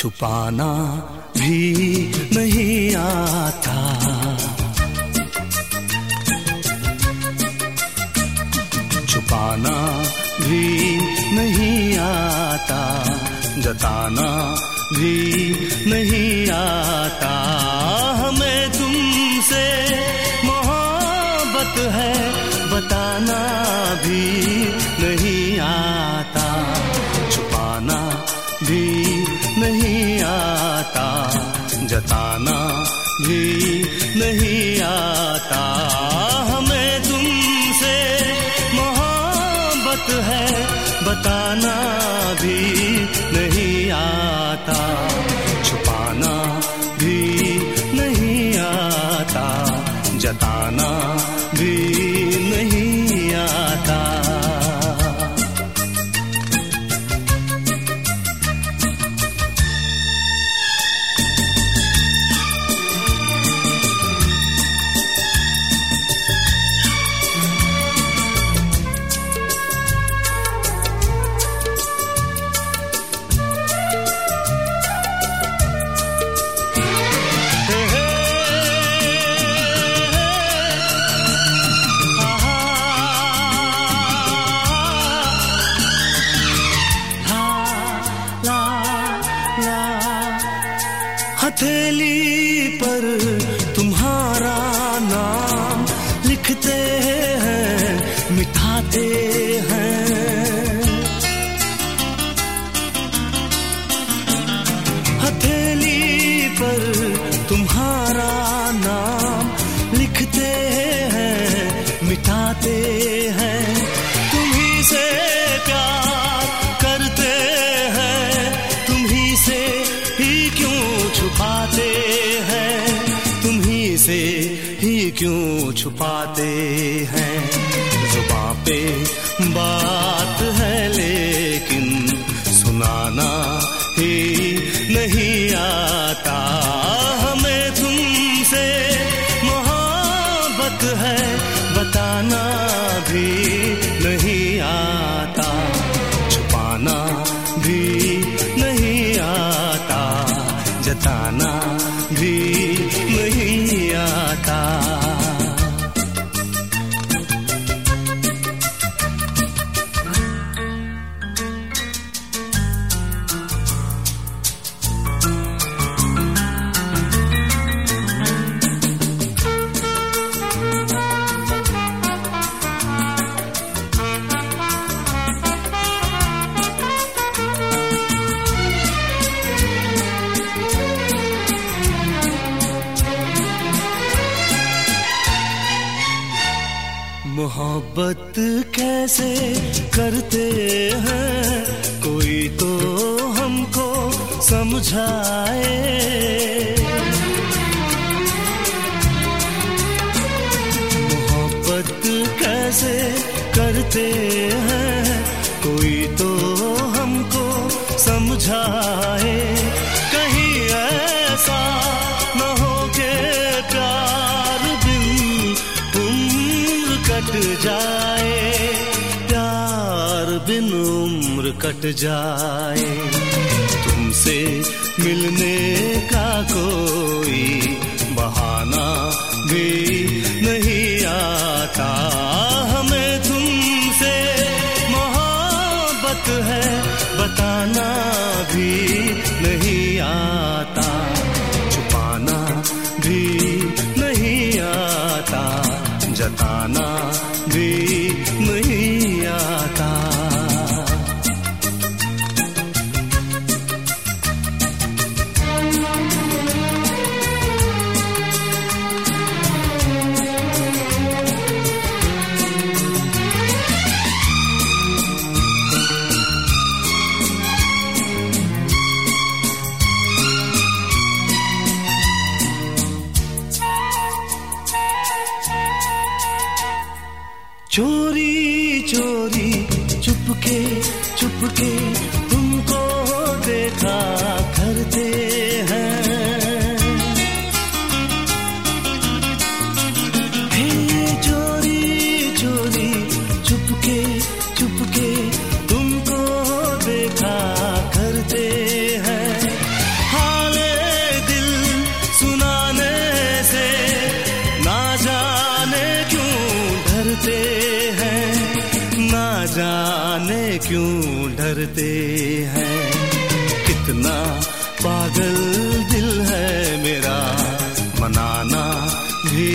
छुपाना भी नहीं आता। छुपाना भी नहीं आता जताना भी नहीं आता। जताना भी नहीं लिखते हैं मिठाते हैं। हथेली पर तुम्हारा नाम लिखते क्यों छुपाते हैं? जुबा पे बात है, लेकिन सुनाना ही नहीं आता। हमें तुमसे मोहब्बत है, बताना भी नहीं आता। छुपाना भी नहीं आता, जताना भी मोहब्बत कैसे करते हैं? कोई तो हमको समझाए। मोहब्बत कैसे करते हैं? कोई तो हमको समझाए। जाए, प्यार बिन उम्र कट जाए। तुमसे मिलने का कोई बहाना भी नहीं आता। हमें तुमसे मोहब्बत है, बताना भी नहीं आता। चुपके चुपके तुमको देखा करते हैं। चोरी चोरी, चुपके चुपके तुमको देखा करते हैं। दिल सुनाने ना जाने क्यों जाने क्यों डरते हैं? कितना पागल दिल है मेरा मनाना भी